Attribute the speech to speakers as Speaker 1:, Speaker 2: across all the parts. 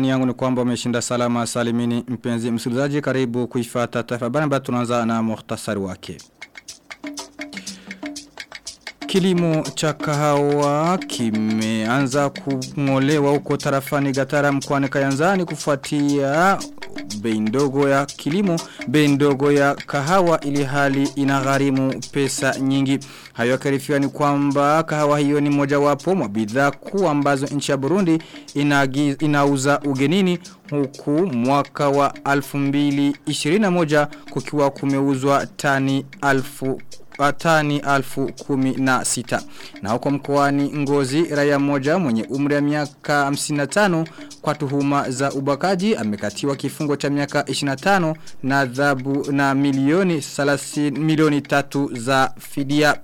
Speaker 1: Imani yangu ni kwamba umeshinda salama salimini mpenzi msikilizaji karibu kuifata taifa habari ambayo tunaanza na muhtasari wake. Kilimo cha kahawa kimeanza kungolewa huko tarafani Gatara mkoani Kayanzani kufuatia bei ndogo ya kilimo, bei ndogo ya kahawa ili hali inagharimu pesa nyingi. Hayo ni kwamba kahawa hiyo ni mojawapo mwa bidhaa kuu ambazo nchi ya Burundi inagi, inauza ugenini huku mwaka wa 2021 kukiwa kumeuzwa tani alfu tani alfu kumi na sita. Na huko mkoani ngozi raia moja mwenye umri ya miaka 55 kwa tuhuma za ubakaji amekatiwa kifungo cha miaka 25 na adhabu na milioni 30 milioni tatu za fidia.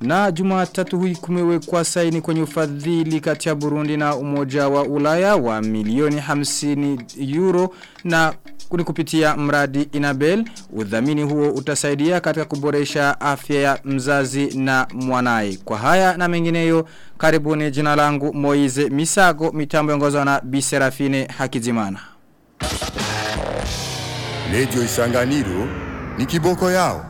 Speaker 1: Na jumatatu hui kumewekwa saini kwenye ufadhili kati ya Burundi na umoja wa ulaya wa milioni 50 euro na kuni kupitia mradi Inabel. Udhamini huo utasaidia katika kuboresha afya ya mzazi na mwanae. Kwa haya na mengineyo karibuni jina langu Moize Misago mitambo yongozwa na Biserafine Hakizimana.
Speaker 2: Lejo Isanganiro ni kiboko yao.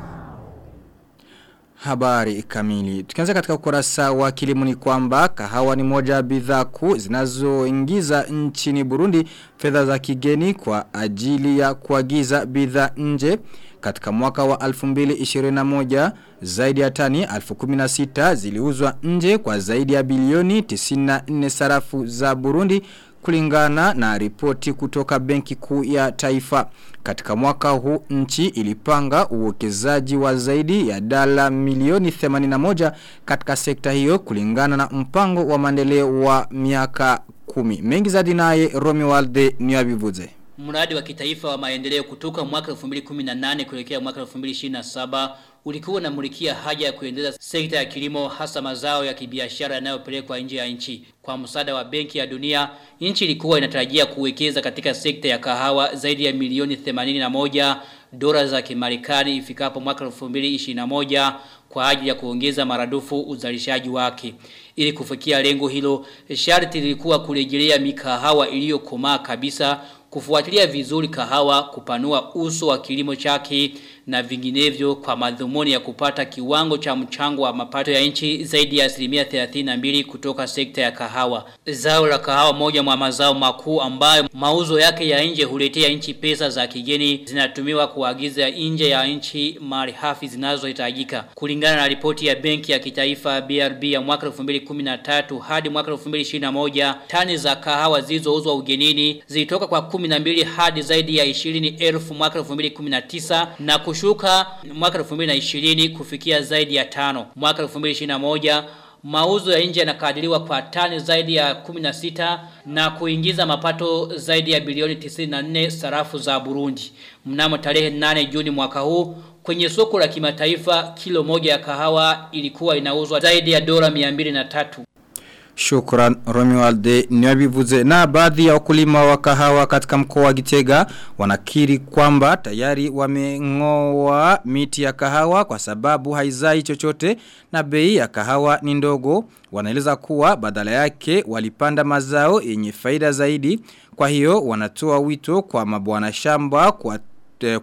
Speaker 1: Habari kamili. Tukianza katika ukurasa wa kilimo ni kwamba kahawa ni moja ya bidhaa kuu zinazoingiza nchini Burundi fedha za kigeni kwa ajili ya kuagiza bidhaa nje. Katika mwaka wa 2021 zaidi ya tani 1016 ziliuzwa nje kwa zaidi ya bilioni 94 sarafu za Burundi kulingana na ripoti kutoka benki kuu ya taifa. Katika mwaka huu nchi ilipanga uwekezaji wa zaidi ya dala milioni 81 katika sekta hiyo kulingana na mpango wa maendeleo wa miaka kumi. Mengi zaidi naye romiwalde Walde niwabivuze.
Speaker 3: Mradi wa kitaifa wa maendeleo kutoka mwaka 2018 kuelekea mwaka 2027 ulikuwa unamulikia haja ya kuendeleza sekta ya kilimo hasa mazao ya kibiashara yanayopelekwa nje ya nchi. Kwa msaada wa Benki ya Dunia, nchi ilikuwa inatarajia kuwekeza katika sekta ya kahawa zaidi ya milioni 81 dola za Kimarekani ifikapo mwaka 2021 kwa ajili ya kuongeza maradufu uzalishaji wake. Ili kufikia lengo hilo, sharti lilikuwa kurejelea mikahawa iliyokomaa kabisa kufuatilia vizuri kahawa kupanua uso wa kilimo chake na vinginevyo kwa madhumuni ya kupata kiwango cha mchango wa mapato ya nchi zaidi ya asilimia 32 kutoka sekta ya kahawa. Zao la kahawa moja mwa mazao makuu ambayo mauzo yake ya nje huletea nchi pesa za kigeni zinatumiwa kuagiza nje ya nchi malighafi zinazohitajika. Kulingana na ripoti ya benki ya kitaifa BRB ya mwaka 2013 hadi mwaka 2021 tani za kahawa zilizouzwa ugenini zilitoka kwa 12 hadi zaidi ya 20,000 mwaka 2019 na kushuka mwaka 2020 kufikia zaidi ya tano. Mwaka 2021 mauzo ya nje yanakadiriwa kwa tani zaidi ya 16 na kuingiza mapato zaidi ya bilioni 94 sarafu za Burundi. Mnamo tarehe 8 Juni mwaka huu kwenye soko la kimataifa kilo moja ya kahawa ilikuwa inauzwa zaidi ya dola 203.
Speaker 1: Shukran Romualde Nyabivuze. Na baadhi ya wakulima wa kahawa katika mkoa wa Gitega wanakiri kwamba tayari wamengoa miti ya kahawa kwa sababu haizai chochote na bei ya kahawa ni ndogo. Wanaeleza kuwa badala yake walipanda mazao yenye faida zaidi. Kwa hiyo wanatoa wito kwa mabwana shamba kwa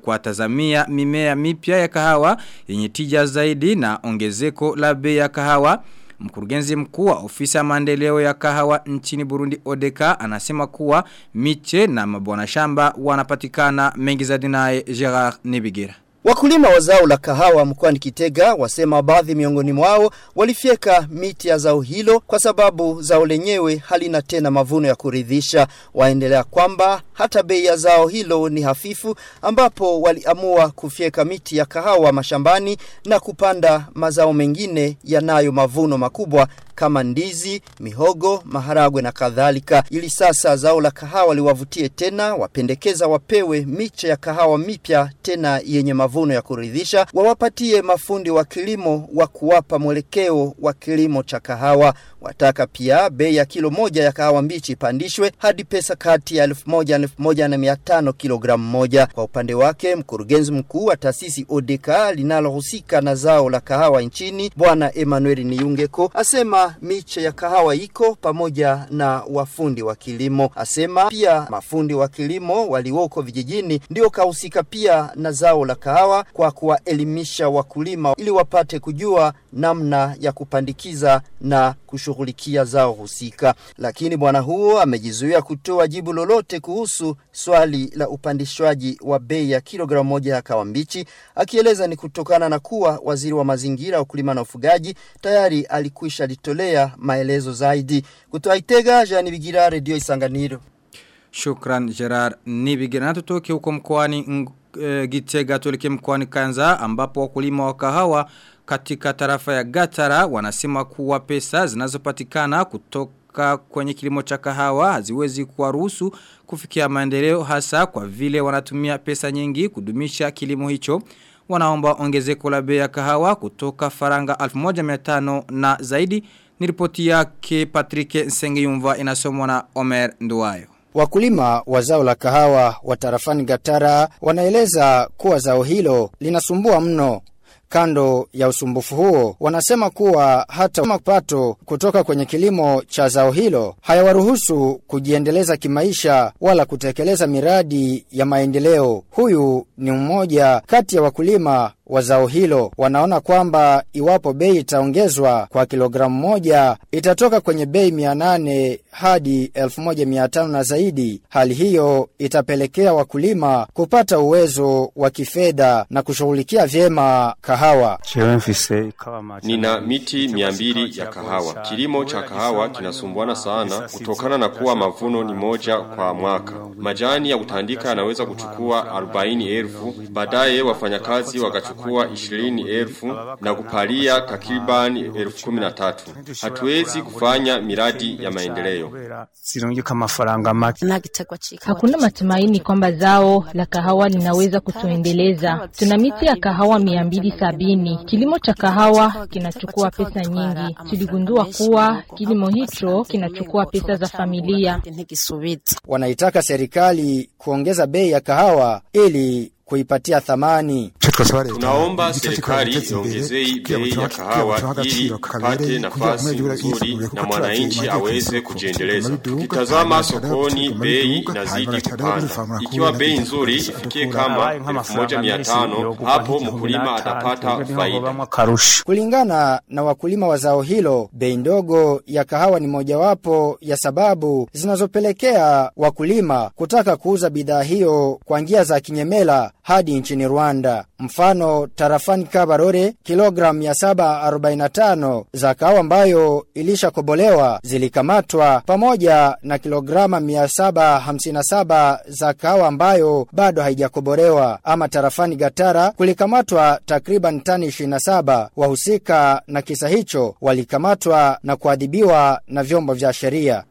Speaker 1: kwa tazamia mimea mipya ya kahawa yenye tija zaidi na ongezeko la bei ya kahawa Mkurugenzi mkuu wa ofisa maendeleo ya kahawa nchini Burundi Odeka anasema kuwa miche na mabwana shamba wanapatikana mengi zaidi naye Gerard Nibigira.
Speaker 4: Wakulima wa zao la kahawa mkoani Kitega wasema baadhi miongoni mwao walifyeka miti ya zao hilo kwa sababu zao lenyewe halina tena mavuno ya kuridhisha. Waendelea kwamba hata bei ya zao hilo ni hafifu ambapo waliamua kufyeka miti ya kahawa mashambani na kupanda mazao mengine yanayo mavuno makubwa kama ndizi, mihogo, maharagwe na kadhalika. Ili sasa zao la kahawa liwavutie tena, wapendekeza wapewe miche ya kahawa mipya tena yenye mavuno ya kuridhisha, wawapatie mafundi wa kilimo wa kuwapa mwelekeo wa kilimo cha kahawa. Wataka pia bei ya kilo moja ya kahawa mbichi ipandishwe hadi pesa kati ya elfu moja na kilogramu moja. Kwa upande wake, mkurugenzi mkuu wa taasisi ODK linalohusika na zao la kahawa nchini, Bwana Emmanuel Niyungeko asema miche ya kahawa iko pamoja na wafundi wa kilimo. Asema pia mafundi wa kilimo walioko vijijini ndio kahusika pia na zao la kahawa kwa kuwaelimisha wakulima ili wapate kujua namna ya kupandikiza na kushughulikia zao husika. Lakini bwana huo amejizuia kutoa jibu lolote kuhusu swali la upandishwaji wa bei ya kilogramu moja ya kahawa mbichi, akieleza ni kutokana na kuwa waziri wa mazingira, ukulima na ufugaji tayari alikwisha litolea maelezo zaidi. Kutoa Itega, Jean Bigira, Radio Isanganiro.
Speaker 1: Shukran Gerard Nibigira. Na huko mkoani e, Gitega tuelekee mkoani Kanza ambapo wakulima wa kahawa katika tarafa ya Gatara wanasema kuwa pesa zinazopatikana kutoka kwenye kilimo cha kahawa haziwezi kuwaruhusu kufikia maendeleo hasa kwa vile wanatumia pesa nyingi kudumisha kilimo hicho. Wanaomba ongezeko la bei ya kahawa kutoka faranga 1500 na zaidi. Ni ripoti yake Patrick Nsengiyumva inasomwa na Omer Nduwayo.
Speaker 5: Wakulima wa zao la kahawa wa tarafani Gatara wanaeleza kuwa zao hilo linasumbua mno. Kando ya usumbufu huo, wanasema kuwa hata mapato kutoka kwenye kilimo cha zao hilo hayawaruhusu kujiendeleza kimaisha wala kutekeleza miradi ya maendeleo. Huyu ni mmoja kati ya wakulima wa zao hilo wanaona kwamba iwapo bei itaongezwa kwa kilogramu moja itatoka kwenye bei 800 hadi 1500 na zaidi. Hali hiyo itapelekea wakulima kupata uwezo wa kifedha na kushughulikia vyema kahawa.
Speaker 6: Nina miti mia mbili ya kahawa. Kilimo cha kahawa kinasumbuana sana kutokana na kuwa mavuno ni moja kwa mwaka. Majani ya kutandika yanaweza kuchukua 40 baadaye wafanyakazi wakachukua 20 elfu na kupalia takribani elfu kumi na tatu. Hatuwezi kufanya miradi ya maendeleo.
Speaker 7: Hakuna matumaini kwamba zao la kahawa linaweza kutuendeleza. Tuna miti ya kahawa mia mbili sabini. Kilimo cha kahawa kinachukua pesa nyingi. Tuligundua kuwa kilimo hicho kinachukua pesa za familia.
Speaker 5: Wanaitaka serikali kuongeza bei ya kahawa ili kuipatia thamani.
Speaker 6: Tunaomba serikali iongezei bei ya kahawa ili ipate nafasi nzuri na mwananchi aweze kujiendeleza. Tukitazama sokoni bei inazidi kupanda. Ikiwa bei nzuri ifikie kama 1500 hapo mkulima atapata faida.
Speaker 5: Kulingana na wakulima wa zao hilo, bei ndogo ya kahawa ni mojawapo ya sababu zinazopelekea wakulima kutaka kuuza bidhaa hiyo kwa njia za kinyemela hadi nchini Rwanda. Mfano tarafani Kabarore kilogramu 745 za kahawa ambayo ilishakobolewa zilikamatwa pamoja na kilograma 757 za kahawa ambayo bado haijakobolewa. Ama tarafani Gatara kulikamatwa takriban tani 27. Wahusika na kisa hicho walikamatwa na kuadhibiwa na vyombo vya sheria.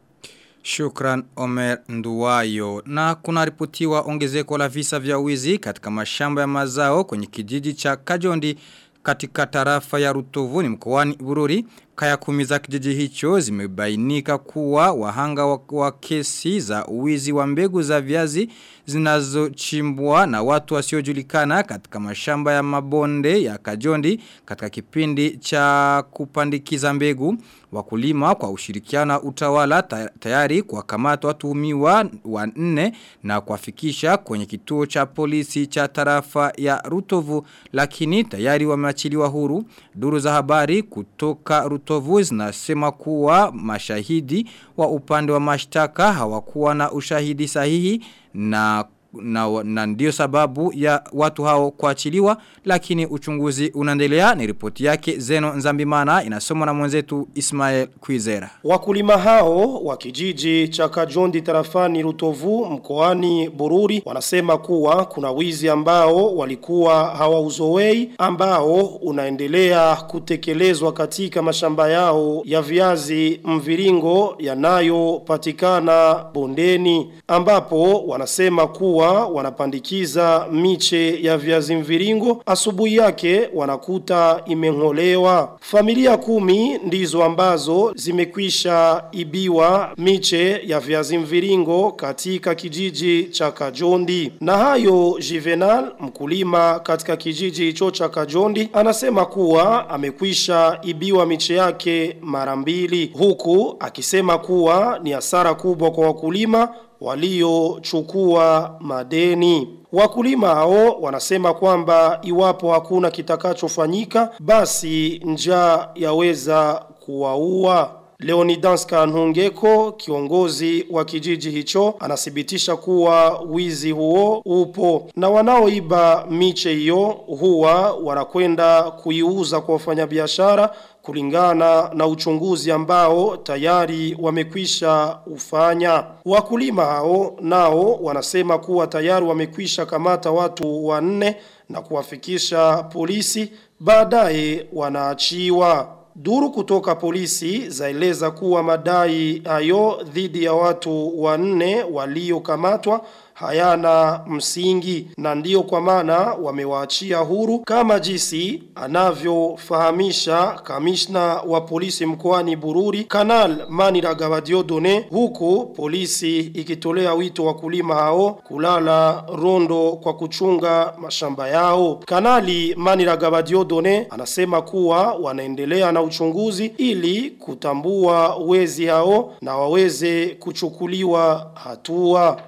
Speaker 1: Shukran Omer Nduwayo. Na kuna ripotiwa ongezeko la visa vya wizi katika mashamba ya mazao kwenye kijiji cha Kajondi katika tarafa ya Rutovu ni mkoani Bururi. Kaya kumi za kijiji hicho zimebainika kuwa wahanga wa, wa kesi za wizi wa mbegu za viazi zinazochimbwa na watu wasiojulikana katika mashamba ya mabonde ya Kajondi katika kipindi cha kupandikiza mbegu wakulima kwa ushirikiana utawala tayari kwa kamata watuhumiwa wanne na kuwafikisha kwenye kituo cha polisi cha tarafa ya Rutovu lakini tayari wameachiliwa huru. Duru za habari kutoka Rutovu zinasema kuwa mashahidi wa upande wa mashtaka hawakuwa na ushahidi sahihi na na, na ndio sababu ya watu hao kuachiliwa lakini uchunguzi unaendelea. Ni ripoti yake Zeno Nzambimana inasomwa na mwenzetu Ismail Kwizera.
Speaker 8: Wakulima hao wa kijiji cha Kajondi tarafani Rutovu mkoani Bururi wanasema kuwa kuna wizi ambao walikuwa hawauzoei ambao unaendelea kutekelezwa katika mashamba yao ya viazi mviringo yanayopatikana bondeni ambapo wanasema kuwa kuwa wanapandikiza miche ya viazi mviringo asubuhi yake wanakuta imeng'olewa. Familia kumi ndizo ambazo zimekwisha ibiwa miche ya viazi mviringo katika kijiji cha Kajondi. Na hayo Juvenal mkulima katika kijiji hicho cha Kajondi anasema kuwa amekwisha ibiwa miche yake mara mbili huku akisema kuwa ni hasara kubwa kwa wakulima waliochukua madeni. Wakulima hao wanasema kwamba iwapo hakuna kitakachofanyika basi njaa yaweza kuwaua. Leonidas Kanhungeko, kiongozi wa kijiji hicho, anathibitisha kuwa wizi huo upo na wanaoiba miche hiyo huwa wanakwenda kuiuza kwa wafanyabiashara kulingana na uchunguzi ambao tayari wamekwisha ufanya. Wakulima hao nao wanasema kuwa tayari wamekwisha kamata watu wanne na kuwafikisha polisi baadaye wanaachiwa. Duru kutoka polisi zaeleza kuwa madai hayo dhidi ya watu wanne waliokamatwa hayana msingi na ndiyo kwa maana wamewaachia huru kama jinsi anavyofahamisha kamishna wa polisi mkoani Bururi Kanal Maniraga Diodone huku polisi ikitolea wito wa kulima hao kulala rondo kwa kuchunga mashamba yao. Kanali Maniraga Diodone anasema kuwa wanaendelea na uchunguzi ili kutambua wezi hao na waweze kuchukuliwa hatua.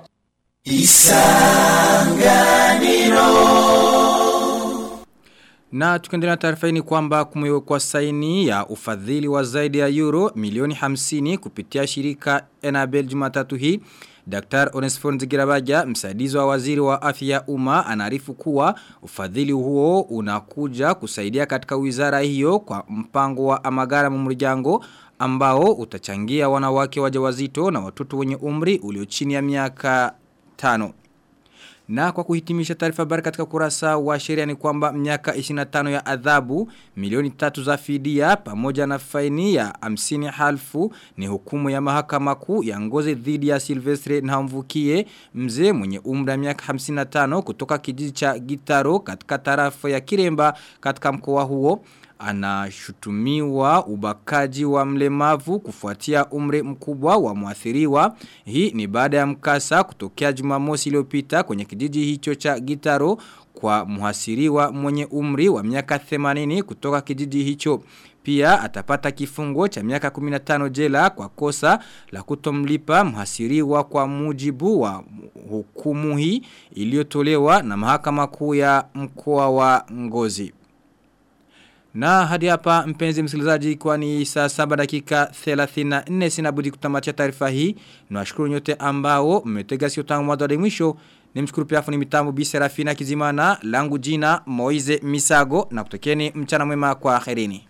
Speaker 1: Na tukiendelea na taarifa hii ni kwamba kumewekwa saini ya ufadhili wa zaidi ya euro milioni 50 kupitia shirika Enabel Jumatatu hii. Dr. Onesphore Nzigirabaja, msaidizi wa waziri wa afya ya umma anaarifu kuwa ufadhili huo unakuja kusaidia katika wizara hiyo kwa mpango wa amagara mumurjango ambao utachangia wanawake wajawazito na watoto wenye umri ulio chini ya miaka tano. Na kwa kuhitimisha taarifa habari katika kurasa wa sheria ni kwamba miaka 25 ya adhabu milioni tatu za fidia pamoja na faini ya 50 halfu ni hukumu ya mahakama kuu ya ngozi dhidi ya Silvestre na mvukie mzee mwenye umri wa miaka 55 kutoka kijiji cha Gitaro katika tarafa ya Kiremba katika mkoa huo anashutumiwa ubakaji wa mlemavu kufuatia umri mkubwa wa mwathiriwa. Hii ni baada ya mkasa kutokea Jumamosi iliyopita kwenye kijiji hicho cha Gitaro kwa muhasiriwa mwenye umri wa miaka 80 kutoka kijiji hicho. Pia atapata kifungo cha miaka 15 jela kwa kosa la kutomlipa mhasiriwa kwa mujibu wa hukumu hii iliyotolewa na mahakama kuu ya mkoa wa Ngozi. Na hadi hapa mpenzi msikilizaji kwa ni saa saba dakika 34 sinabudi kutamatia taarifa hii. Nawashukuru nyote ambao mmetega sio tangu mwanzo hadi mwisho. Nimshukuru pia afuni mitambo Bi Serafina Kizimana, langu jina Moize Misago na kutekeni mchana mwema kwa akhirini.